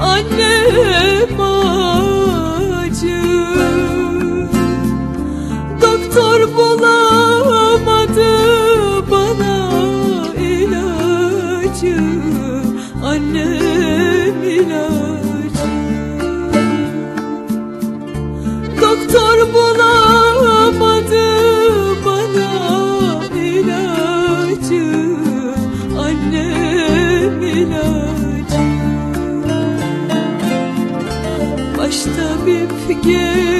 annem acı Doktor bulamadı bana ilacı. Annem you.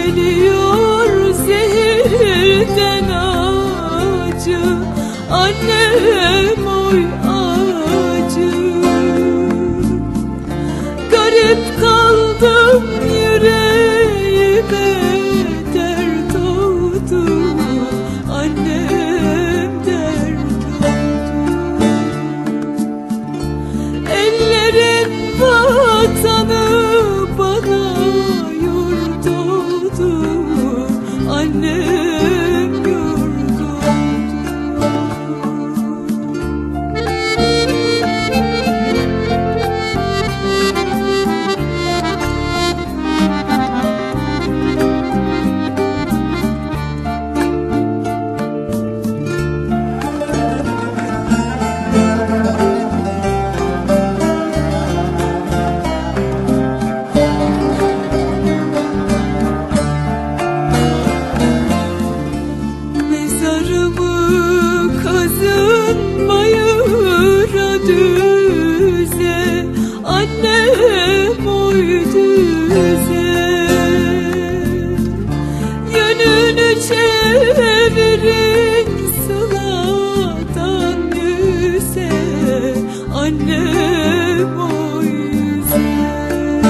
gönlüm o yüzden.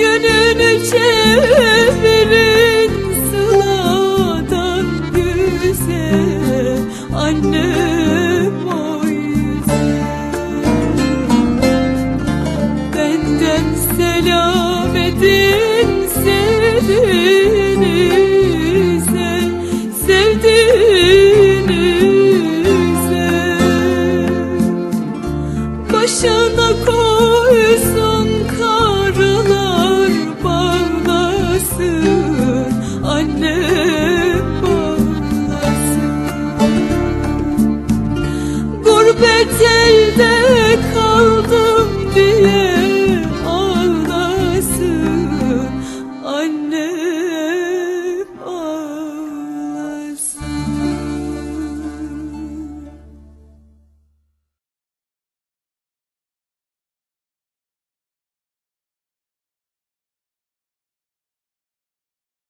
Yönünü çevirin sıladan güzel Annem o yüzden. Benden selam edin sevin